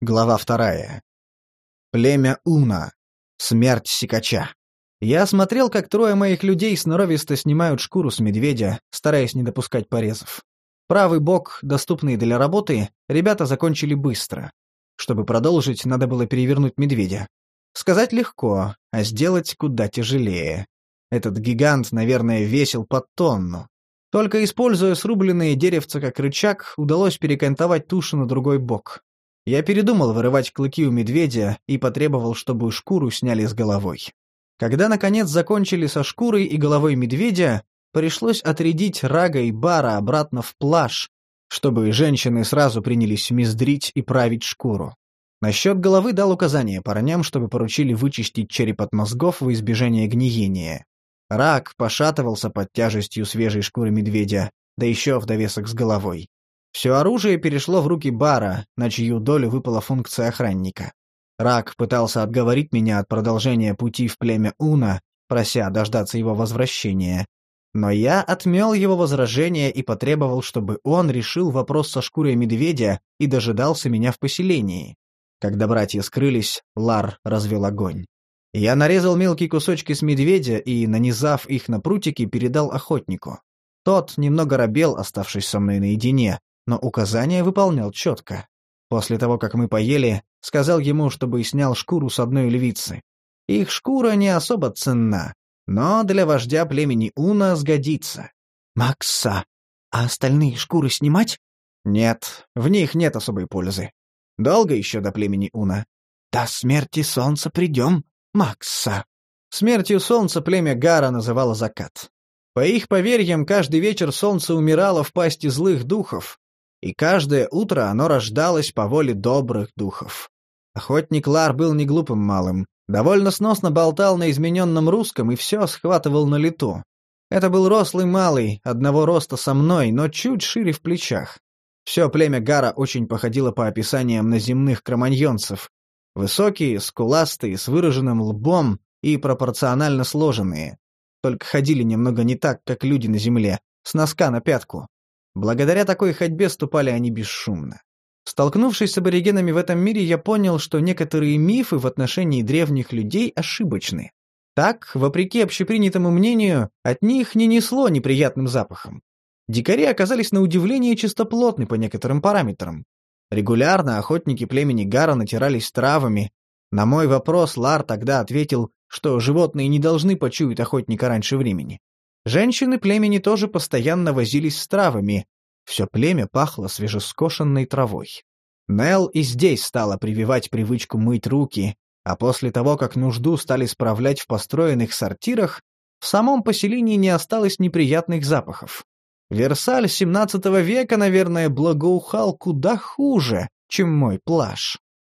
Глава вторая. Племя Уна. Смерть сикача. Я смотрел, как трое моих людей сноровисто снимают шкуру с медведя, стараясь не допускать порезов. Правый бок, доступный для работы, ребята закончили быстро. Чтобы продолжить, надо было перевернуть медведя. Сказать легко, а сделать куда тяжелее. Этот гигант, наверное, весил под тонну. Только используя срубленные деревца как рычаг, удалось перекантовать тушу на другой бок. Я передумал вырывать клыки у медведя и потребовал, чтобы шкуру сняли с головой. Когда, наконец, закончили со шкурой и головой медведя, пришлось отрядить Рага и Бара обратно в плаж, чтобы женщины сразу принялись мездрить и править шкуру. Насчет головы дал указание парням, чтобы поручили вычистить череп от мозгов во избежание гниения. Рак пошатывался под тяжестью свежей шкуры медведя, да еще в довесок с головой. Все оружие перешло в руки Бара, на чью долю выпала функция охранника. Рак пытался отговорить меня от продолжения пути в племя Уна, прося дождаться его возвращения. Но я отмел его возражение и потребовал, чтобы он решил вопрос со шкурой медведя и дожидался меня в поселении. Когда братья скрылись, Лар развел огонь. Я нарезал мелкие кусочки с медведя и, нанизав их на прутики, передал охотнику. Тот немного робел, оставшись со мной наедине, но указания выполнял четко. После того, как мы поели, сказал ему, чтобы снял шкуру с одной львицы. Их шкура не особо ценна, но для вождя племени Уна сгодится. «Макса, а остальные шкуры снимать?» «Нет, в них нет особой пользы. Долго еще до племени Уна?» «До смерти солнца придем, Макса». Смертью солнца племя Гара называло закат. По их поверьям, каждый вечер солнце умирало в пасти злых духов, и каждое утро оно рождалось по воле добрых духов. Охотник Лар был не глупым малым, довольно сносно болтал на измененном русском и все схватывал на лету. Это был рослый малый, одного роста со мной, но чуть шире в плечах. Все племя Гара очень походило по описаниям на земных кроманьонцев. Высокие, скуластые, с выраженным лбом и пропорционально сложенные. Только ходили немного не так, как люди на земле, с носка на пятку. Благодаря такой ходьбе ступали они бесшумно. Столкнувшись с аборигенами в этом мире, я понял, что некоторые мифы в отношении древних людей ошибочны. Так, вопреки общепринятому мнению, от них не несло неприятным запахом. Дикари оказались на удивление чистоплотны по некоторым параметрам. Регулярно охотники племени Гара натирались травами. На мой вопрос Лар тогда ответил, что животные не должны почуять охотника раньше времени. Женщины племени тоже постоянно возились с травами. Все племя пахло свежескошенной травой. Нел и здесь стала прививать привычку мыть руки, а после того, как нужду стали справлять в построенных сортирах, в самом поселении не осталось неприятных запахов. Версаль XVII века, наверное, благоухал куда хуже, чем мой плащ.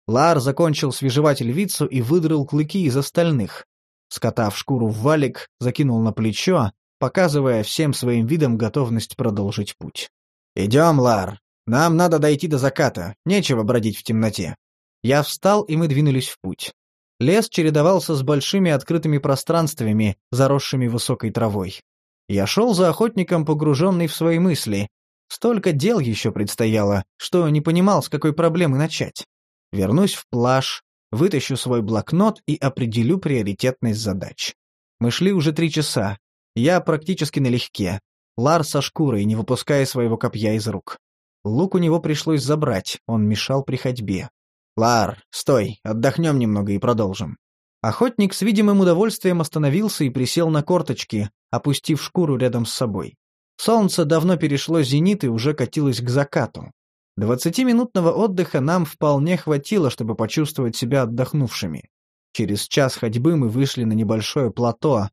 Лар закончил свежевать львицу и выдрал клыки из остальных. Скотав шкуру в валик, закинул на плечо, показывая всем своим видом готовность продолжить путь. «Идем, Лар. Нам надо дойти до заката. Нечего бродить в темноте». Я встал, и мы двинулись в путь. Лес чередовался с большими открытыми пространствами, заросшими высокой травой. Я шел за охотником, погруженный в свои мысли. Столько дел еще предстояло, что не понимал, с какой проблемы начать. Вернусь в плаж, вытащу свой блокнот и определю приоритетность задач. Мы шли уже три часа, я практически налегке. Лар со шкурой, не выпуская своего копья из рук. Лук у него пришлось забрать, он мешал при ходьбе. «Лар, стой, отдохнем немного и продолжим». Охотник с видимым удовольствием остановился и присел на корточки, опустив шкуру рядом с собой. Солнце давно перешло зенит и уже катилось к закату. Двадцатиминутного отдыха нам вполне хватило, чтобы почувствовать себя отдохнувшими. Через час ходьбы мы вышли на небольшое плато,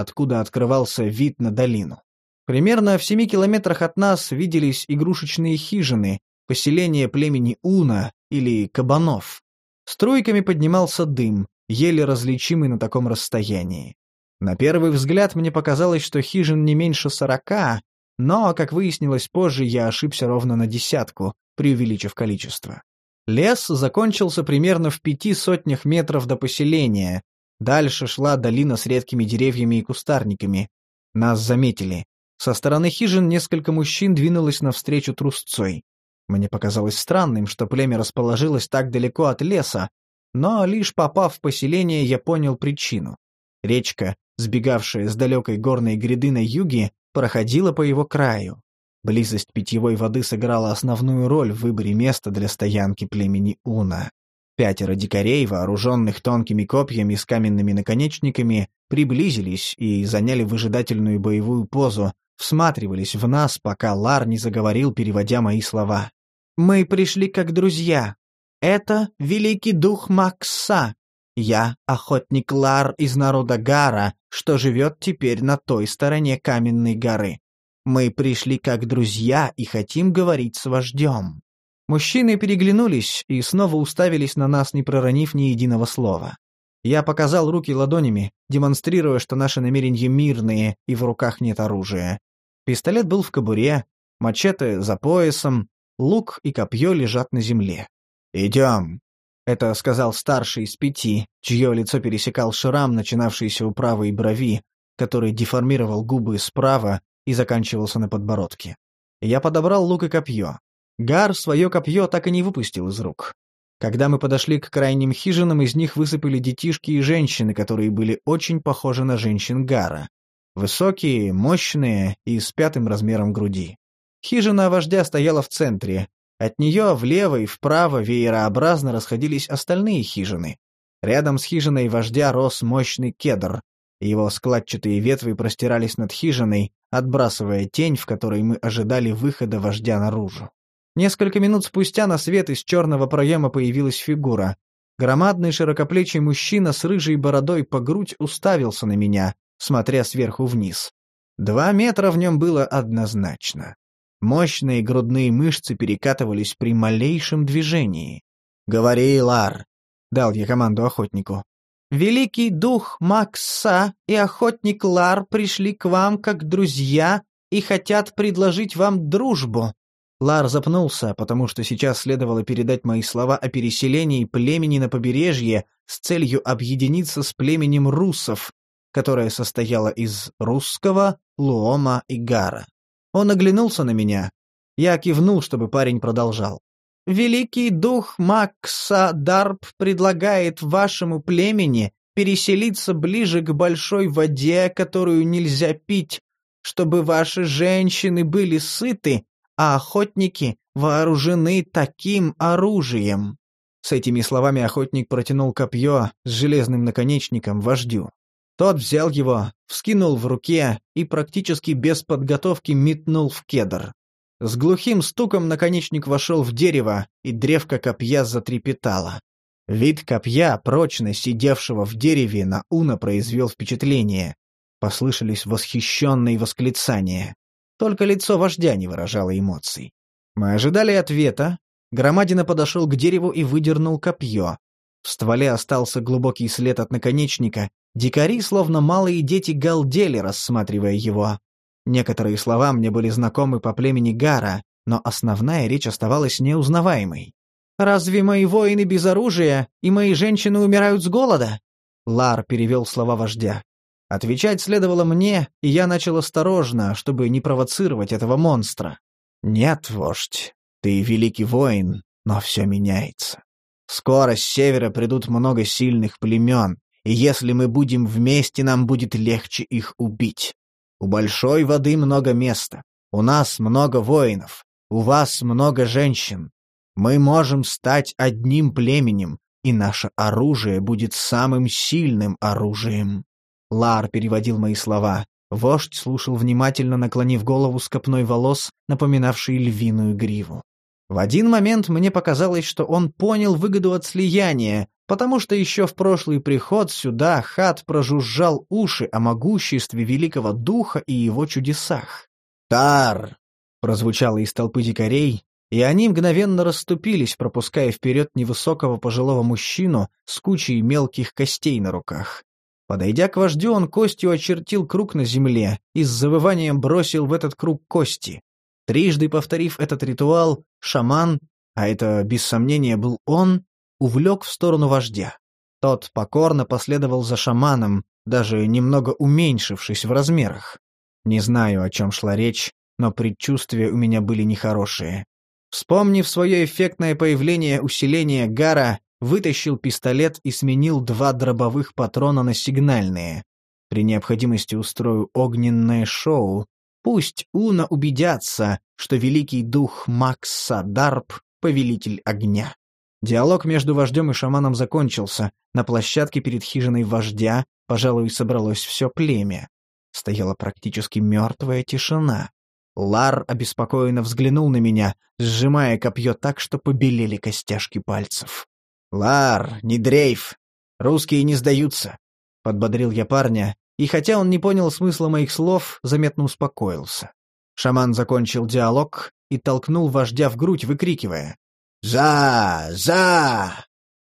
откуда открывался вид на долину. Примерно в семи километрах от нас виделись игрушечные хижины, поселение племени Уна или Кабанов. Струйками поднимался дым, еле различимый на таком расстоянии. На первый взгляд мне показалось, что хижин не меньше сорока, но, как выяснилось позже, я ошибся ровно на десятку, преувеличив количество. Лес закончился примерно в пяти сотнях метров до поселения, Дальше шла долина с редкими деревьями и кустарниками. Нас заметили. Со стороны хижин несколько мужчин двинулось навстречу трусцой. Мне показалось странным, что племя расположилось так далеко от леса, но лишь попав в поселение, я понял причину. Речка, сбегавшая с далекой горной гряды на юге, проходила по его краю. Близость питьевой воды сыграла основную роль в выборе места для стоянки племени Уна. Пятеро дикарей, вооруженных тонкими копьями с каменными наконечниками, приблизились и заняли выжидательную боевую позу, всматривались в нас, пока Лар не заговорил, переводя мои слова. «Мы пришли как друзья. Это великий дух Макса. Я охотник Лар из народа Гара, что живет теперь на той стороне каменной горы. Мы пришли как друзья и хотим говорить с вождем». Мужчины переглянулись и снова уставились на нас, не проронив ни единого слова. Я показал руки ладонями, демонстрируя, что наши намерения мирные и в руках нет оружия. Пистолет был в кобуре, мачете за поясом, лук и копье лежат на земле. «Идем», — это сказал старший из пяти, чье лицо пересекал шрам, начинавшийся у правой брови, который деформировал губы справа и заканчивался на подбородке. Я подобрал лук и копье. Гар свое копье так и не выпустил из рук. Когда мы подошли к крайним хижинам, из них высыпали детишки и женщины, которые были очень похожи на женщин Гара. Высокие, мощные и с пятым размером груди. Хижина вождя стояла в центре. От нее влево и вправо веерообразно расходились остальные хижины. Рядом с хижиной вождя рос мощный кедр. Его складчатые ветви простирались над хижиной, отбрасывая тень, в которой мы ожидали выхода вождя наружу. Несколько минут спустя на свет из черного проема появилась фигура. Громадный широкоплечий мужчина с рыжей бородой по грудь уставился на меня, смотря сверху вниз. Два метра в нем было однозначно. Мощные грудные мышцы перекатывались при малейшем движении. «Говори, Лар!» — дал я команду охотнику. «Великий дух Макса и охотник Лар пришли к вам как друзья и хотят предложить вам дружбу», Лар запнулся, потому что сейчас следовало передать мои слова о переселении племени на побережье с целью объединиться с племенем руссов, которое состояло из русского, луома и гара. Он оглянулся на меня. Я кивнул, чтобы парень продолжал. «Великий дух Макса Дарп предлагает вашему племени переселиться ближе к большой воде, которую нельзя пить, чтобы ваши женщины были сыты а охотники вооружены таким оружием». С этими словами охотник протянул копье с железным наконечником вождю. Тот взял его, вскинул в руке и практически без подготовки метнул в кедр. С глухим стуком наконечник вошел в дерево, и древко копья затрепетало. Вид копья, прочно сидевшего в дереве, на Уна произвел впечатление. Послышались восхищенные восклицания. Только лицо вождя не выражало эмоций. Мы ожидали ответа. Громадина подошел к дереву и выдернул копье. В стволе остался глубокий след от наконечника. Дикари, словно малые дети, галдели, рассматривая его. Некоторые слова мне были знакомы по племени Гара, но основная речь оставалась неузнаваемой. «Разве мои воины без оружия, и мои женщины умирают с голода?» Лар перевел слова вождя. Отвечать следовало мне, и я начал осторожно, чтобы не провоцировать этого монстра. «Нет, вождь, ты великий воин, но все меняется. Скоро с севера придут много сильных племен, и если мы будем вместе, нам будет легче их убить. У большой воды много места, у нас много воинов, у вас много женщин. Мы можем стать одним племенем, и наше оружие будет самым сильным оружием. Лар переводил мои слова. Вождь слушал внимательно, наклонив голову с копной волос, напоминавшей львиную гриву. В один момент мне показалось, что он понял выгоду от слияния, потому что еще в прошлый приход сюда Хат прожужжал уши о могуществе великого духа и его чудесах. «Тар!» — прозвучало из толпы дикарей, и они мгновенно расступились, пропуская вперед невысокого пожилого мужчину с кучей мелких костей на руках. Подойдя к вождю, он костью очертил круг на земле и с завыванием бросил в этот круг кости. Трижды повторив этот ритуал, шаман, а это без сомнения был он, увлек в сторону вождя. Тот покорно последовал за шаманом, даже немного уменьшившись в размерах. Не знаю, о чем шла речь, но предчувствия у меня были нехорошие. Вспомнив свое эффектное появление усиления Гара, вытащил пистолет и сменил два дробовых патрона на сигнальные. При необходимости устрою огненное шоу. Пусть Уна убедятся, что великий дух Макса Дарп — повелитель огня. Диалог между вождем и шаманом закончился. На площадке перед хижиной вождя, пожалуй, собралось все племя. Стояла практически мертвая тишина. Лар обеспокоенно взглянул на меня, сжимая копье так, что побелели костяшки пальцев. «Лар, не дрейф! Русские не сдаются!» — подбодрил я парня, и хотя он не понял смысла моих слов, заметно успокоился. Шаман закончил диалог и толкнул вождя в грудь, выкрикивая. «За! За!»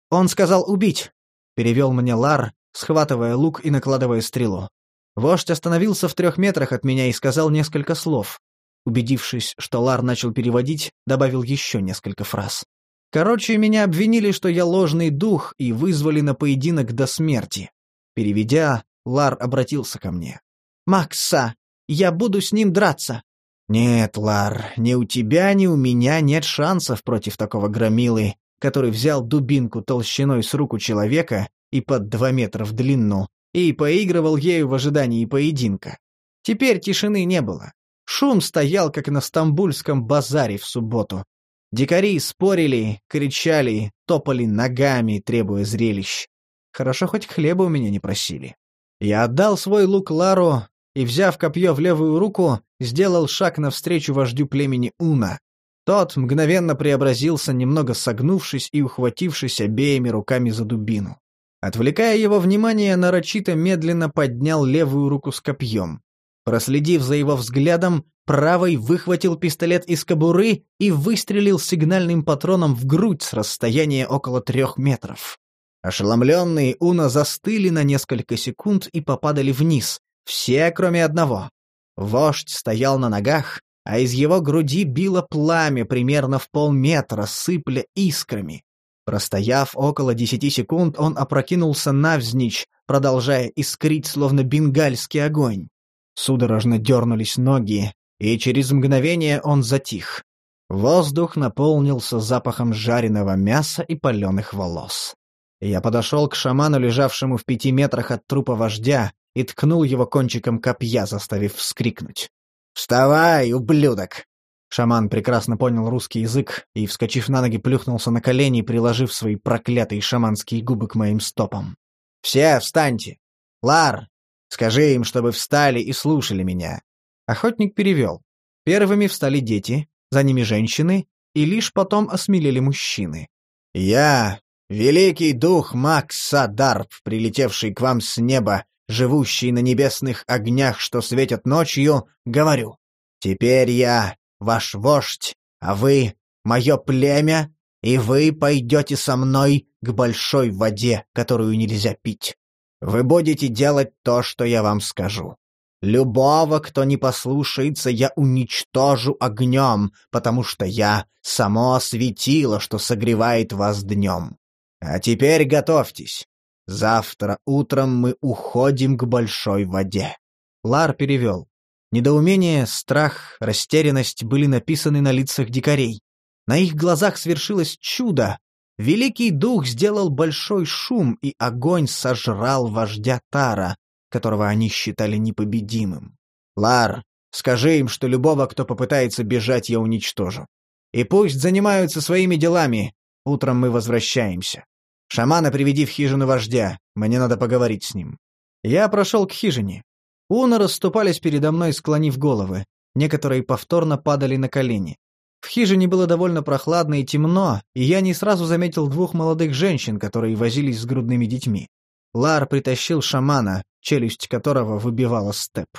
«Он сказал убить!» — перевел мне Лар, схватывая лук и накладывая стрелу. Вождь остановился в трех метрах от меня и сказал несколько слов. Убедившись, что Лар начал переводить, добавил еще несколько фраз. Короче, меня обвинили, что я ложный дух, и вызвали на поединок до смерти. Переведя, Лар обратился ко мне. «Макса, я буду с ним драться. «Нет, Лар, ни у тебя, ни у меня нет шансов против такого громилы, который взял дубинку толщиной с руку человека и под два метра в длину, и поигрывал ею в ожидании поединка. Теперь тишины не было. Шум стоял, как на стамбульском базаре в субботу. Дикари спорили, кричали, топали ногами, требуя зрелищ. Хорошо, хоть хлеба у меня не просили. Я отдал свой лук Лару, и, взяв копье в левую руку, сделал шаг навстречу вождю племени Уна. Тот мгновенно преобразился, немного согнувшись и ухватившись обеими руками за дубину. Отвлекая его внимание, нарочито медленно поднял левую руку с копьем. Проследив за его взглядом, правой выхватил пистолет из кобуры и выстрелил сигнальным патроном в грудь с расстояния около трех метров. Ошеломленные Уна застыли на несколько секунд и попадали вниз, все, кроме одного. Вождь стоял на ногах, а из его груди било пламя примерно в полметра, сыпля искрами. Простояв около десяти секунд, он опрокинулся навзничь, продолжая искрить, словно бенгальский огонь. Судорожно дернулись ноги, и через мгновение он затих. Воздух наполнился запахом жареного мяса и паленых волос. Я подошел к шаману, лежавшему в пяти метрах от трупа вождя, и ткнул его кончиком копья, заставив вскрикнуть. «Вставай, ублюдок!» Шаман прекрасно понял русский язык и, вскочив на ноги, плюхнулся на колени, приложив свои проклятые шаманские губы к моим стопам. «Все встаньте! Лар, скажи им, чтобы встали и слушали меня!» Охотник перевел. Первыми встали дети, за ними женщины, и лишь потом осмелели мужчины. «Я, великий дух Макс Садарп, прилетевший к вам с неба, живущий на небесных огнях, что светят ночью, говорю, «Теперь я ваш вождь, а вы — мое племя, и вы пойдете со мной к большой воде, которую нельзя пить. Вы будете делать то, что я вам скажу. Любого, кто не послушается, я уничтожу огнем, потому что я — само светило, что согревает вас днем. А теперь готовьтесь. Завтра утром мы уходим к большой воде. Лар перевел. Недоумение, страх, растерянность были написаны на лицах дикарей. На их глазах свершилось чудо. Великий дух сделал большой шум, и огонь сожрал вождя Тара, которого они считали непобедимым. Лар, скажи им, что любого, кто попытается бежать, я уничтожу. И пусть занимаются своими делами. Утром мы возвращаемся. «Шамана приведи в хижину вождя, мне надо поговорить с ним». Я прошел к хижине. Уны расступались передо мной, склонив головы. Некоторые повторно падали на колени. В хижине было довольно прохладно и темно, и я не сразу заметил двух молодых женщин, которые возились с грудными детьми. Лар притащил шамана, челюсть которого выбивала степ.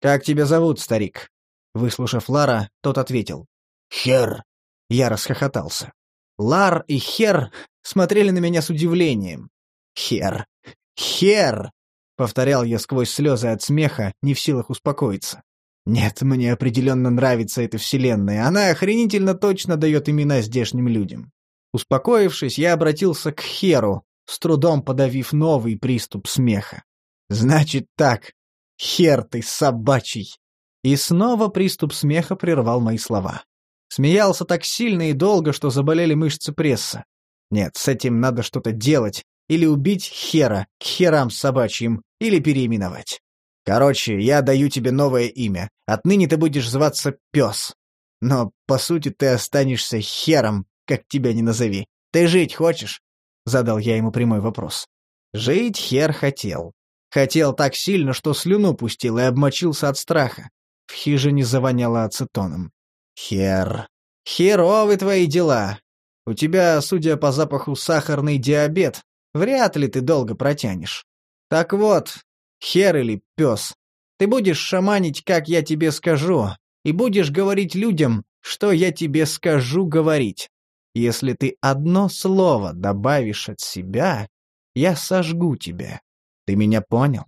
«Как тебя зовут, старик?» Выслушав Лара, тот ответил. «Хер!» Я расхохотался. Лар и Хер смотрели на меня с удивлением. «Хер! Хер!» — повторял я сквозь слезы от смеха, не в силах успокоиться. «Нет, мне определенно нравится эта вселенная. Она охренительно точно дает имена здешним людям». Успокоившись, я обратился к Херу, с трудом подавив новый приступ смеха. «Значит так, Хер ты собачий!» И снова приступ смеха прервал мои слова. Смеялся так сильно и долго, что заболели мышцы пресса. Нет, с этим надо что-то делать. Или убить хера, к херам собачьим, или переименовать. Короче, я даю тебе новое имя. Отныне ты будешь зваться Пес. Но, по сути, ты останешься хером, как тебя ни назови. Ты жить хочешь? Задал я ему прямой вопрос. Жить хер хотел. Хотел так сильно, что слюну пустил и обмочился от страха. В хижине завоняло ацетоном. Хер. Херовы твои дела. У тебя, судя по запаху, сахарный диабет. Вряд ли ты долго протянешь. Так вот, хер или пес, ты будешь шаманить, как я тебе скажу, и будешь говорить людям, что я тебе скажу говорить. Если ты одно слово добавишь от себя, я сожгу тебя. Ты меня понял?»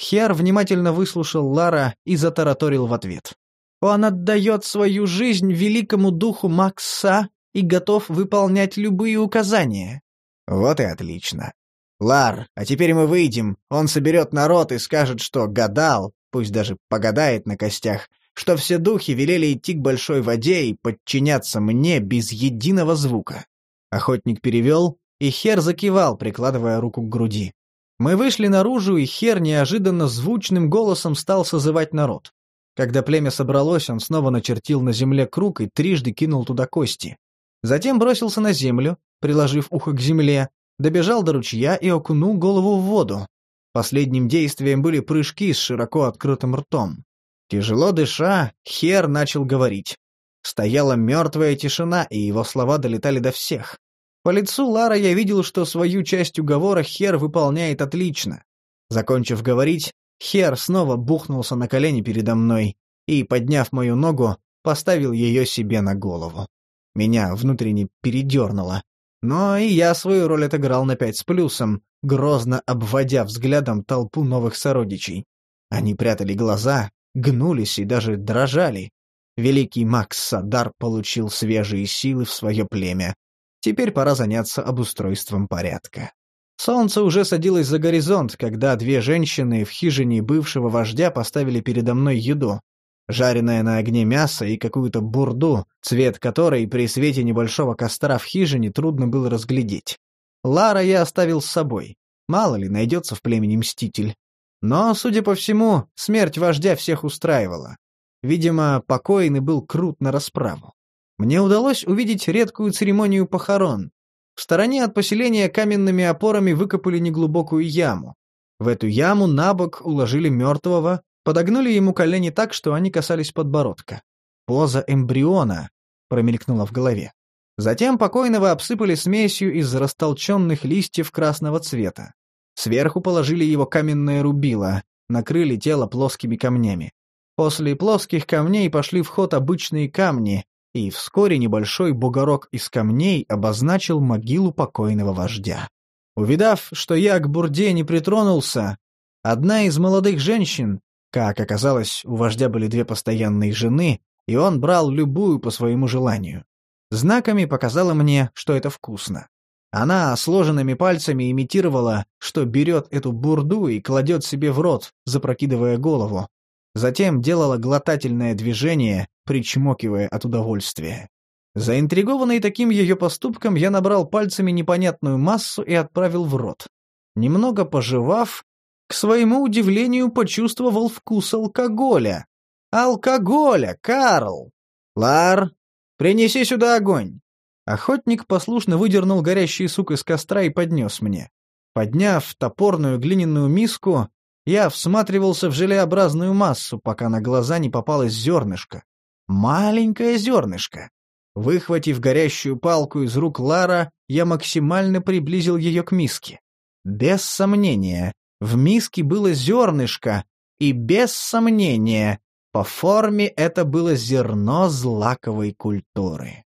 Хер внимательно выслушал Лара и затараторил в ответ. «Он отдает свою жизнь великому духу Макса и готов выполнять любые указания». «Вот и отлично. Лар, а теперь мы выйдем, он соберет народ и скажет, что гадал, пусть даже погадает на костях, что все духи велели идти к большой воде и подчиняться мне без единого звука. Охотник перевел, и Хер закивал, прикладывая руку к груди. Мы вышли наружу, и Хер неожиданно звучным голосом стал созывать народ. Когда племя собралось, он снова начертил на земле круг и трижды кинул туда кости. Затем бросился на землю, приложив ухо к земле, добежал до ручья и окунул голову в воду. Последним действием были прыжки с широко открытым ртом. Тяжело дыша, Хер начал говорить. Стояла мертвая тишина, и его слова долетали до всех. По лицу Лара я видел, что свою часть уговора Хер выполняет отлично. Закончив говорить, Хер снова бухнулся на колени передо мной и, подняв мою ногу, поставил ее себе на голову. Меня внутренне передернуло. Но и я свою роль отыграл на пять с плюсом, грозно обводя взглядом толпу новых сородичей. Они прятали глаза, гнулись и даже дрожали. Великий Макс Садар получил свежие силы в свое племя. Теперь пора заняться обустройством порядка. Солнце уже садилось за горизонт, когда две женщины в хижине бывшего вождя поставили передо мной еду. Жареное на огне мясо и какую-то бурду, цвет которой при свете небольшого костра в хижине трудно было разглядеть. Лара я оставил с собой. Мало ли, найдется в племени мститель. Но, судя по всему, смерть вождя всех устраивала. Видимо, покойный был крут на расправу. Мне удалось увидеть редкую церемонию похорон. В стороне от поселения каменными опорами выкопали неглубокую яму. В эту яму на бок уложили мертвого, подогнули ему колени так, что они касались подбородка. «Поза эмбриона», — промелькнула в голове. Затем покойного обсыпали смесью из растолченных листьев красного цвета. Сверху положили его каменное рубило, накрыли тело плоскими камнями. После плоских камней пошли в ход обычные камни, и вскоре небольшой бугорок из камней обозначил могилу покойного вождя. Увидав, что я к бурде не притронулся, одна из молодых женщин, как оказалось, у вождя были две постоянные жены, и он брал любую по своему желанию. Знаками показала мне, что это вкусно. Она сложенными пальцами имитировала, что берет эту бурду и кладет себе в рот, запрокидывая голову. Затем делала глотательное движение, причмокивая от удовольствия. Заинтригованный таким ее поступком, я набрал пальцами непонятную массу и отправил в рот. Немного пожевав, к своему удивлению почувствовал вкус алкоголя. «Алкоголя, Карл! Лар, принеси сюда огонь!» Охотник послушно выдернул горящий сук из костра и поднес мне. Подняв топорную глиняную миску, я всматривался в желеобразную массу, пока на глаза не попалось зернышко. Маленькое зернышко. Выхватив горящую палку из рук Лара, я максимально приблизил ее к миске. Без сомнения, в миске было зернышко, и без сомнения, по форме это было зерно злаковой культуры.